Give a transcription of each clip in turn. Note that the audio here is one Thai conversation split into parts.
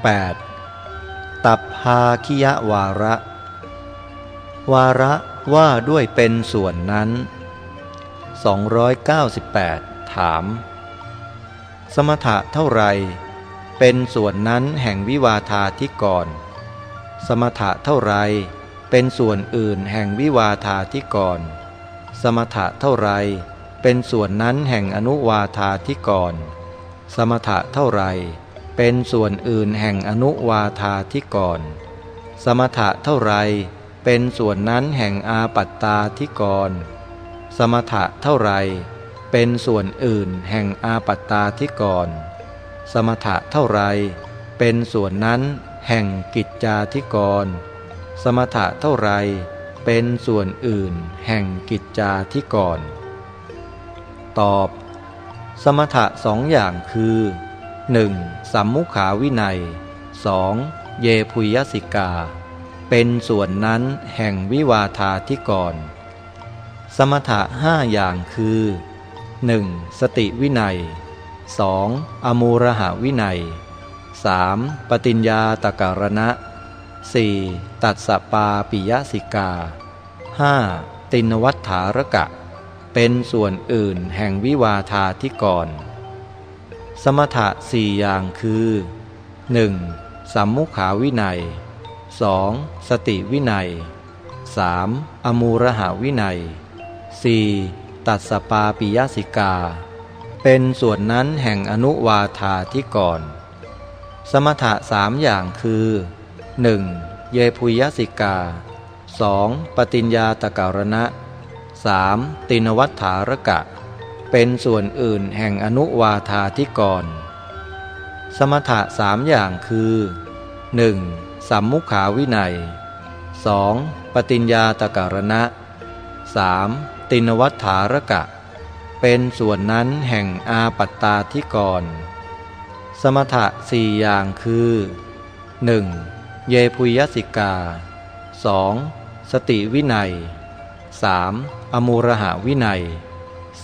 8. ตับภาคิยวาระ วาระว่าด้วยเป็นส่วนนั้น 298 ถาม สมถะเท่าไร เป็นส่วนนั้นแห่งวิวาทาทิกร สมถะเท่าไร เป็นส่วนอื่นแห่งวิวาทาทิกร สมถะเท่าไร เป็นส่วนนั้นแห่งอนุวาทาทิกร สมถะเท่าไร เป็นส่วนอื่นแห่งอนุวาทาทิกรสมถะเท่าไรเป็นส่วนนั้นแห่งอาปัตตาทิกรสมถะเท่าไรเป็นส่วนอื่นแห่งอาปัตตาทิกรสมถะเท่าไรเป็นส่วนนั้นแห่งกิจจาธิกร สมถะเท่าไรเป็นส่วนอื่นแห่งกิจจาธิกร ตอบ สมถะสองอย่างคือ 1. สัมมุขาวินัย 2. เยพุยสิกา เป็นส่วนนั้นแห่งวิวาธาธิกร สมถะห้าอย่างคือ 1. สติวินัย 2. อมูรหาวินัย 3. ปฏิญญาตการณะ 4. ตัดสปาปิยสิกา 5. ตินวัฏฐารกะ เป็นส่วนอื่นแห่งวิวาธาธิกร สมถะสี่อย่างคือ 1. สัมมุขาวินัย 2. สติวินัย 3. อมูรหาวินัย 4. ตัดสปาปิยสิกา เป็นส่วนนั้นแห่งอนุวาธาธิกรสมถะสามอย่างคือ 1. เยพุยสิกา 2. ปฏิญญาตการณะ 3. ตินวัฏฐารกะ เป็นส่วนอื่นแห่งอนุวาธาธิกร สมถะสามอย่างคือ 1. สัมมุขาวินัย 2. ปฏิญญาตการณะ 3. ตินวัฏฐารกะ เป็นส่วนนั้นแห่งอาปัตตาธิกร สมถะสี่อย่างคือ 1. เยพุยสิกา 2. สติวินัย 3. อมูรหาวินัย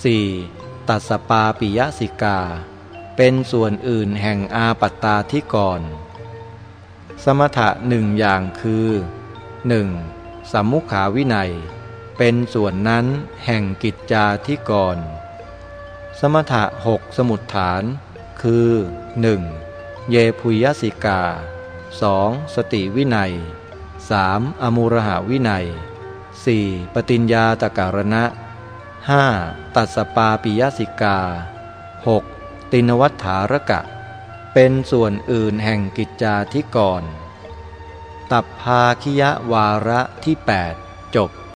4. ตัสปาปิยสิกา เป็นส่วนอื่นแห่งอาปัตตาที่ก่อน สมถะหนึ่งอย่างคือ 1. สัมมุขาวินัย เป็นส่วนนั้นแห่งกิจจาที่ก่อน สมถะหกสมุดฐาน คือ 1. เยพุยสิกา 2. สติวินัย 3. อมูรหาวินัย 4. ปฏิญญาตการณะ 5. ตัสปาปิยสิกา 6. ตินวัฏฐารกะ เป็นส่วนอื่นแห่งกิจจาที่ก่อนตับพาคิยวาระที่ 8 จบ